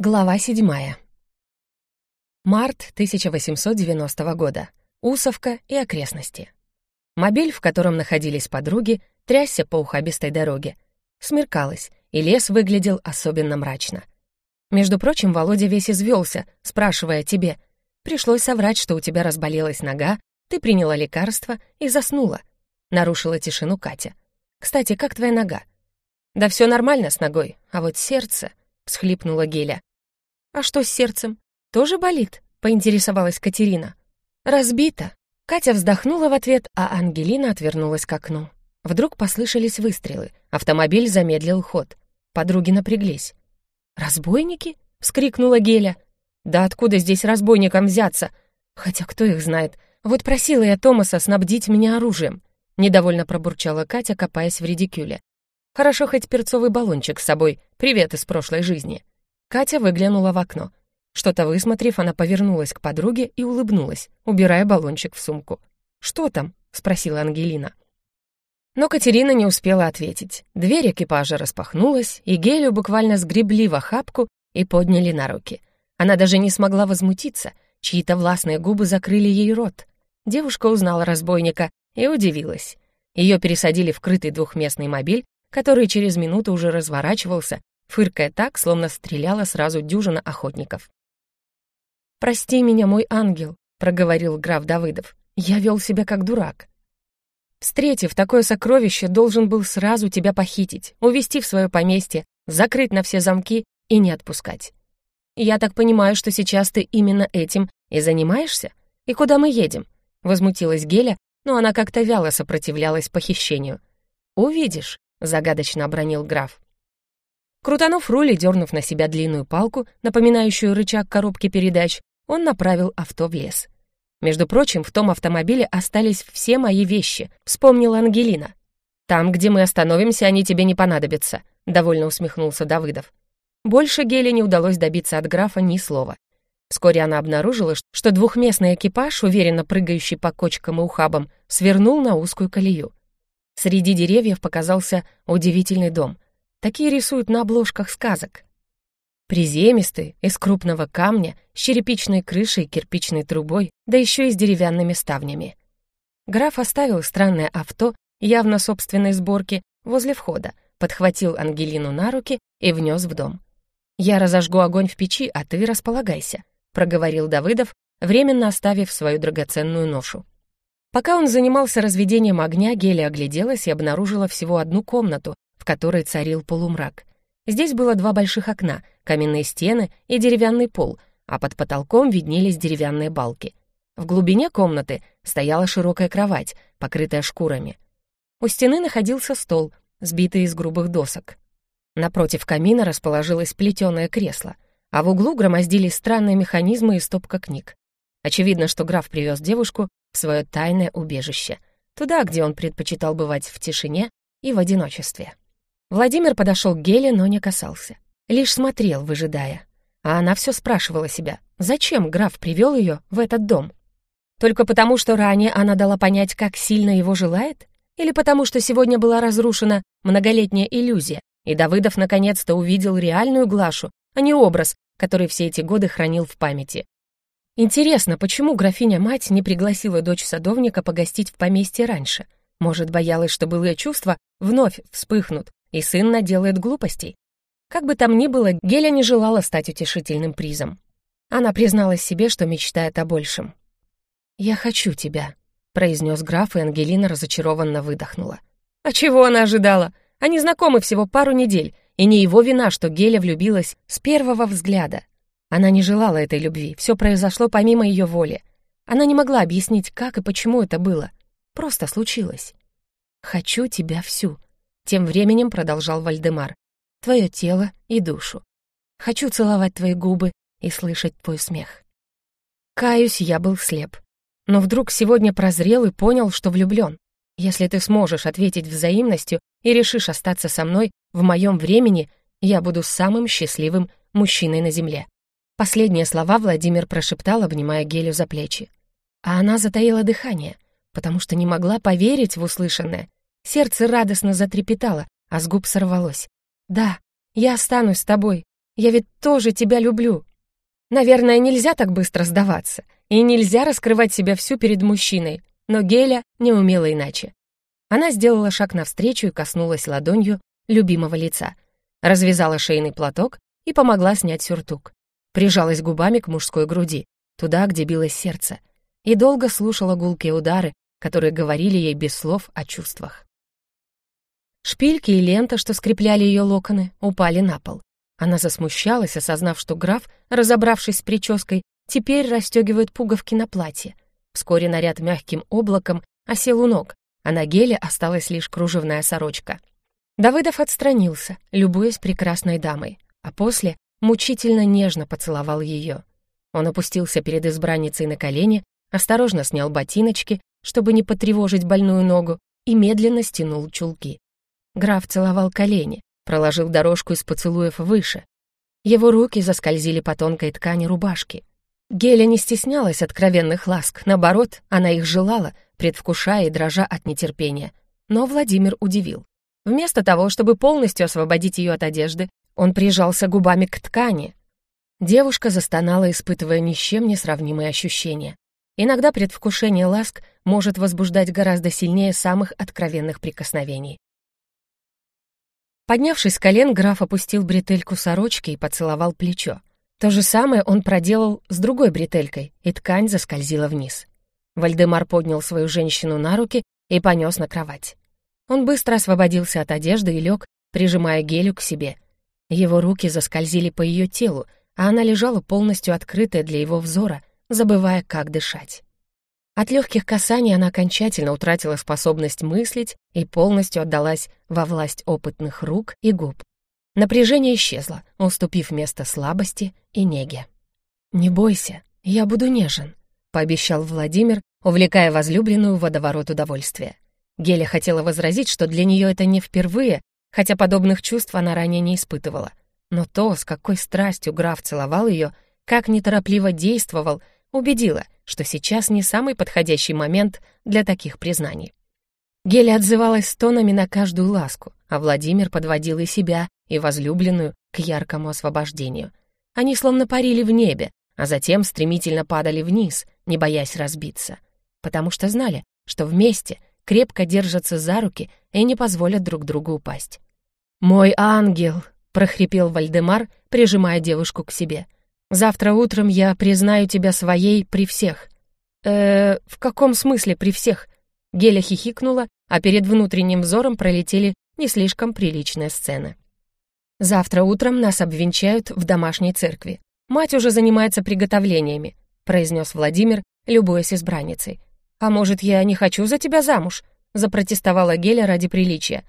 Глава седьмая. Март 1890 года. Усовка и окрестности. Мобиль, в котором находились подруги, трясся по ухабистой дороге. Смеркалось, и лес выглядел особенно мрачно. Между прочим, Володя весь извелся, спрашивая тебе. Пришлось соврать, что у тебя разболелась нога, ты приняла лекарство и заснула. Нарушила тишину Катя. «Кстати, как твоя нога?» «Да все нормально с ногой, а вот сердце...» — всхлипнула Геля. «А что с сердцем? Тоже болит?» — поинтересовалась Катерина. «Разбито». Катя вздохнула в ответ, а Ангелина отвернулась к окну. Вдруг послышались выстрелы. Автомобиль замедлил ход. Подруги напряглись. «Разбойники?» — вскрикнула Геля. «Да откуда здесь разбойникам взяться? Хотя кто их знает? Вот просила я Томаса снабдить меня оружием». Недовольно пробурчала Катя, копаясь в редикюле. «Хорошо хоть перцовый баллончик с собой. Привет из прошлой жизни». Катя выглянула в окно. Что-то высмотрев, она повернулась к подруге и улыбнулась, убирая баллончик в сумку. «Что там?» — спросила Ангелина. Но Катерина не успела ответить. Дверь экипажа распахнулась, и Гелю буквально сгребли в охапку и подняли на руки. Она даже не смогла возмутиться, чьи-то властные губы закрыли ей рот. Девушка узнала разбойника и удивилась. Ее пересадили в крытый двухместный мобиль, который через минуту уже разворачивался фыркая так, словно стреляла сразу дюжина охотников. «Прости меня, мой ангел», — проговорил граф Давыдов. «Я вел себя как дурак. Встретив такое сокровище, должен был сразу тебя похитить, увести в свое поместье, закрыть на все замки и не отпускать. Я так понимаю, что сейчас ты именно этим и занимаешься? И куда мы едем?» — возмутилась Геля, но она как-то вяло сопротивлялась похищению. «Увидишь», — загадочно обронил граф. Крутанув руль и дернув на себя длинную палку, напоминающую рычаг коробки передач, он направил авто в лес. «Между прочим, в том автомобиле остались все мои вещи», — вспомнила Ангелина. «Там, где мы остановимся, они тебе не понадобятся», — довольно усмехнулся Давыдов. Больше Геле не удалось добиться от графа ни слова. Вскоре она обнаружила, что двухместный экипаж, уверенно прыгающий по кочкам и ухабам, свернул на узкую колею. Среди деревьев показался удивительный дом — Такие рисуют на обложках сказок. Приземистый, из крупного камня, с черепичной крышей и кирпичной трубой, да еще и с деревянными ставнями. Граф оставил странное авто, явно собственной сборки, возле входа, подхватил Ангелину на руки и внес в дом. «Я разожгу огонь в печи, а ты располагайся», — проговорил Давыдов, временно оставив свою драгоценную ношу. Пока он занимался разведением огня, Геля огляделась и обнаружила всего одну комнату, которой царил полумрак. Здесь было два больших окна, каменные стены и деревянный пол, а под потолком виднелись деревянные балки. В глубине комнаты стояла широкая кровать, покрытая шкурами. У стены находился стол, сбитый из грубых досок. Напротив камина расположилось плетеное кресло, а в углу громоздились странные механизмы и стопка книг. Очевидно, что граф привез девушку в свое тайное убежище, туда, где он предпочитал бывать в тишине и в одиночестве. Владимир подошел к Геле, но не касался. Лишь смотрел, выжидая. А она все спрашивала себя, зачем граф привел ее в этот дом? Только потому, что ранее она дала понять, как сильно его желает? Или потому, что сегодня была разрушена многолетняя иллюзия, и Давыдов наконец-то увидел реальную Глашу, а не образ, который все эти годы хранил в памяти. Интересно, почему графиня-мать не пригласила дочь садовника погостить в поместье раньше? Может, боялась, что былые чувства вновь вспыхнут, и сын наделает глупостей. Как бы там ни было, Геля не желала стать утешительным призом. Она призналась себе, что мечтает о большем. «Я хочу тебя», — произнес граф, и Ангелина разочарованно выдохнула. А чего она ожидала? Они знакомы всего пару недель, и не его вина, что Геля влюбилась с первого взгляда. Она не желала этой любви, все произошло помимо ее воли. Она не могла объяснить, как и почему это было. Просто случилось. «Хочу тебя всю», тем временем продолжал Вальдемар. «Твое тело и душу. Хочу целовать твои губы и слышать твой смех». Каюсь, я был слеп. Но вдруг сегодня прозрел и понял, что влюблен. Если ты сможешь ответить взаимностью и решишь остаться со мной в моем времени, я буду самым счастливым мужчиной на земле. Последние слова Владимир прошептал, обнимая Гелю за плечи. А она затаила дыхание, потому что не могла поверить в услышанное. Сердце радостно затрепетало, а с губ сорвалось. «Да, я останусь с тобой. Я ведь тоже тебя люблю. Наверное, нельзя так быстро сдаваться, и нельзя раскрывать себя всю перед мужчиной, но Геля не умела иначе. Она сделала шаг навстречу и коснулась ладонью любимого лица, развязала шейный платок и помогла снять сюртук. Прижалась губами к мужской груди, туда, где билось сердце, и долго слушала гулкие удары, которые говорили ей без слов о чувствах. Шпильки и лента, что скрепляли ее локоны, упали на пол. Она засмущалась, осознав, что граф, разобравшись с прической, теперь расстегивает пуговки на платье. Вскоре наряд мягким облаком осел у ног, а на геле осталась лишь кружевная сорочка. Давыдов отстранился, любуясь прекрасной дамой, а после мучительно нежно поцеловал ее. Он опустился перед избранницей на колени, осторожно снял ботиночки, чтобы не потревожить больную ногу, и медленно стянул чулки. Граф целовал колени, проложил дорожку из поцелуев выше. Его руки заскользили по тонкой ткани рубашки. Геля не стеснялась откровенных ласк, наоборот, она их желала, предвкушая и дрожа от нетерпения. Но Владимир удивил. Вместо того, чтобы полностью освободить ее от одежды, он прижался губами к ткани. Девушка застонала, испытывая ни с чем не сравнимые ощущения. Иногда предвкушение ласк может возбуждать гораздо сильнее самых откровенных прикосновений. Поднявшись с колен, граф опустил бретельку сорочки и поцеловал плечо. То же самое он проделал с другой бретелькой, и ткань заскользила вниз. Вальдемар поднял свою женщину на руки и понес на кровать. Он быстро освободился от одежды и лег, прижимая Гелю к себе. Его руки заскользили по ее телу, а она лежала полностью открытая для его взора, забывая, как дышать. От легких касаний она окончательно утратила способность мыслить и полностью отдалась во власть опытных рук и губ. Напряжение исчезло, уступив место слабости и неге. «Не бойся, я буду нежен», — пообещал Владимир, увлекая возлюбленную в водоворот удовольствия. Геля хотела возразить, что для нее это не впервые, хотя подобных чувств она ранее не испытывала. Но то, с какой страстью граф целовал ее, как неторопливо действовал, убедило — что сейчас не самый подходящий момент для таких признаний. Геля отзывалась стонами на каждую ласку, а Владимир подводил и себя, и возлюбленную к яркому освобождению. Они словно парили в небе, а затем стремительно падали вниз, не боясь разбиться, потому что знали, что вместе крепко держатся за руки и не позволят друг другу упасть. «Мой ангел!» — прохрипел Вальдемар, прижимая девушку к себе — Завтра утром я признаю тебя своей при всех». «Э, в каком смысле при всех?» Геля хихикнула, а перед внутренним взором пролетели не слишком приличные сцены. «Завтра утром нас обвенчают в домашней церкви. Мать уже занимается приготовлениями», произнес Владимир, любуясь избранницей. «А может, я не хочу за тебя замуж?» запротестовала Геля ради приличия.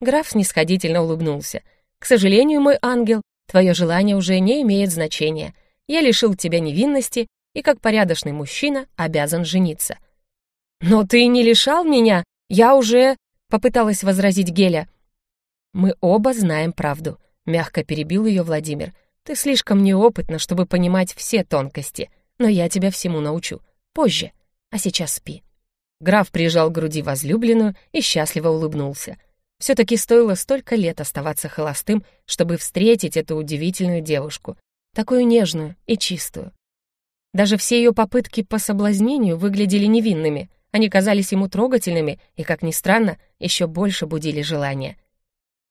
Граф снисходительно улыбнулся. «К сожалению, мой ангел, Твое желание уже не имеет значения. Я лишил тебя невинности и, как порядочный мужчина, обязан жениться». «Но ты не лишал меня, я уже...» — попыталась возразить Геля. «Мы оба знаем правду», — мягко перебил ее Владимир. «Ты слишком неопытна, чтобы понимать все тонкости, но я тебя всему научу. Позже. А сейчас спи». Граф прижал к груди возлюбленную и счастливо улыбнулся. Все-таки стоило столько лет оставаться холостым, чтобы встретить эту удивительную девушку, такую нежную и чистую. Даже все ее попытки по соблазнению выглядели невинными, они казались ему трогательными и, как ни странно, еще больше будили желание.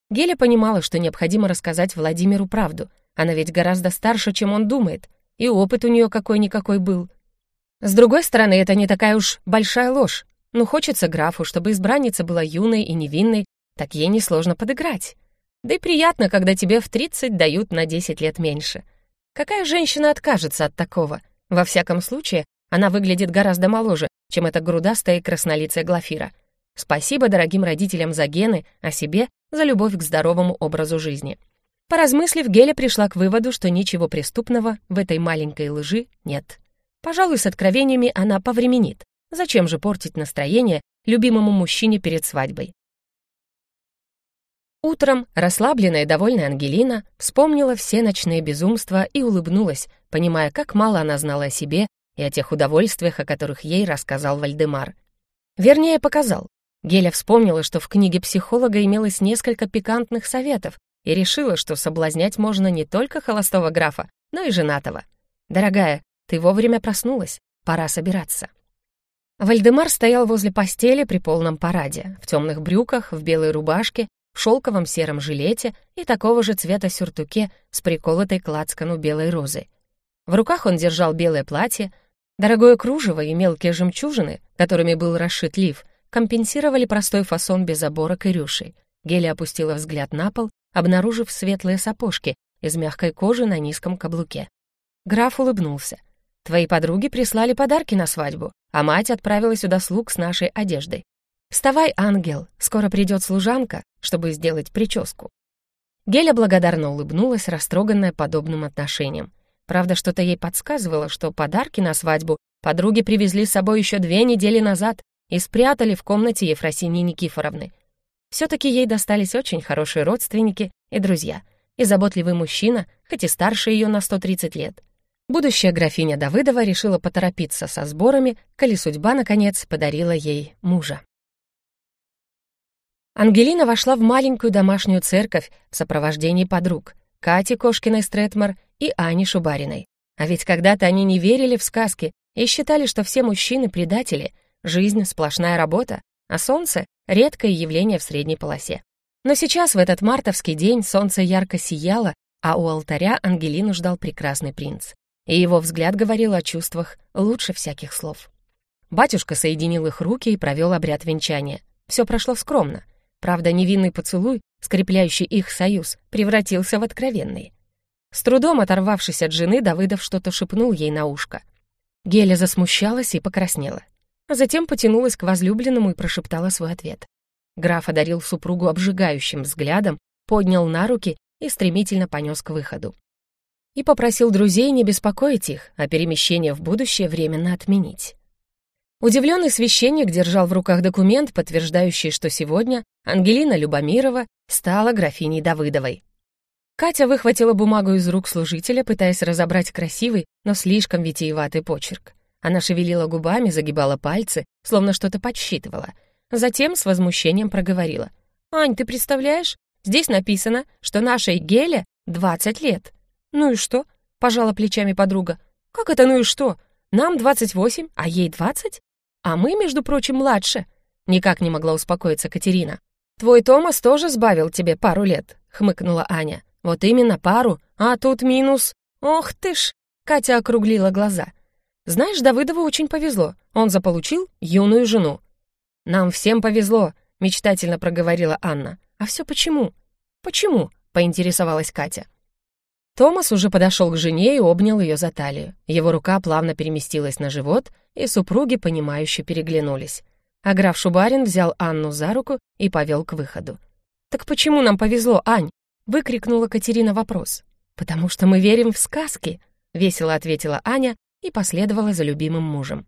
Геля понимала, что необходимо рассказать Владимиру правду, она ведь гораздо старше, чем он думает, и опыт у нее какой-никакой был. С другой стороны, это не такая уж большая ложь. Ну, хочется графу, чтобы избранница была юной и невинной, так ей несложно подыграть. Да и приятно, когда тебе в 30 дают на 10 лет меньше. Какая женщина откажется от такого? Во всяком случае, она выглядит гораздо моложе, чем эта грудастая краснолицая Глафира. Спасибо дорогим родителям за гены, а себе за любовь к здоровому образу жизни. Поразмыслив, Геля пришла к выводу, что ничего преступного в этой маленькой лжи нет. Пожалуй, с откровениями она повременит. Зачем же портить настроение любимому мужчине перед свадьбой? Утром расслабленная и довольная Ангелина вспомнила все ночные безумства и улыбнулась, понимая, как мало она знала о себе и о тех удовольствиях, о которых ей рассказал Вальдемар. Вернее, показал. Геля вспомнила, что в книге психолога имелось несколько пикантных советов, и решила, что соблазнять можно не только холостого графа, но и женатого. «Дорогая, ты вовремя проснулась, пора собираться». Вальдемар стоял возле постели при полном параде, в темных брюках, в белой рубашке, шелковом сером жилете и такого же цвета сюртуке с приколотой к белой розы. В руках он держал белое платье, дорогое кружево и мелкие жемчужины, которыми был расшит лиф, компенсировали простой фасон без оборок и рюшей. Геля опустила взгляд на пол, обнаружив светлые сапожки из мягкой кожи на низком каблуке. Граф улыбнулся. «Твои подруги прислали подарки на свадьбу а мать отправила сюда слуг с нашей одеждой. «Вставай, ангел, скоро придет служанка, чтобы сделать прическу». Геля благодарно улыбнулась, растроганная подобным отношением. Правда, что-то ей подсказывало, что подарки на свадьбу подруги привезли с собой еще две недели назад и спрятали в комнате Ефросинии Никифоровны. Все-таки ей достались очень хорошие родственники и друзья, и заботливый мужчина, хоть и старше ее на 130 лет. Будущая графиня Давыдова решила поторопиться со сборами, коли судьба, наконец, подарила ей мужа. Ангелина вошла в маленькую домашнюю церковь в сопровождении подруг Кати Кошкиной Стретмар и Ани Шубариной. А ведь когда-то они не верили в сказки и считали, что все мужчины — предатели, жизнь — сплошная работа, а солнце — редкое явление в средней полосе. Но сейчас, в этот мартовский день, солнце ярко сияло, а у алтаря Ангелину ждал прекрасный принц и его взгляд говорил о чувствах лучше всяких слов. Батюшка соединил их руки и провел обряд венчания. Все прошло скромно. Правда, невинный поцелуй, скрепляющий их союз, превратился в откровенный. С трудом оторвавшись от жены, Давыдов что-то шепнул ей на ушко. Геля засмущалась и покраснела. А затем потянулась к возлюбленному и прошептала свой ответ. Граф одарил супругу обжигающим взглядом, поднял на руки и стремительно понес к выходу и попросил друзей не беспокоить их, а перемещение в будущее временно отменить. Удивленный священник держал в руках документ, подтверждающий, что сегодня Ангелина Любомирова стала графиней Давыдовой. Катя выхватила бумагу из рук служителя, пытаясь разобрать красивый, но слишком витиеватый почерк. Она шевелила губами, загибала пальцы, словно что-то подсчитывала. Затем с возмущением проговорила. «Ань, ты представляешь? Здесь написано, что нашей Геле 20 лет. «Ну и что?» — пожала плечами подруга. «Как это ну и что? Нам 28, а ей 20? А мы, между прочим, младше». Никак не могла успокоиться Катерина. «Твой Томас тоже сбавил тебе пару лет», — хмыкнула Аня. «Вот именно пару, а тут минус. Ох ты ж!» Катя округлила глаза. «Знаешь, Давыдову очень повезло. Он заполучил юную жену». «Нам всем повезло», — мечтательно проговорила Анна. «А все почему?» «Почему?» — поинтересовалась Катя. Томас уже подошел к жене и обнял ее за талию. Его рука плавно переместилась на живот, и супруги, понимающе переглянулись. А граф Шубарин взял Анну за руку и повел к выходу. «Так почему нам повезло, Ань?» — выкрикнула Катерина вопрос. «Потому что мы верим в сказки», — весело ответила Аня и последовала за любимым мужем.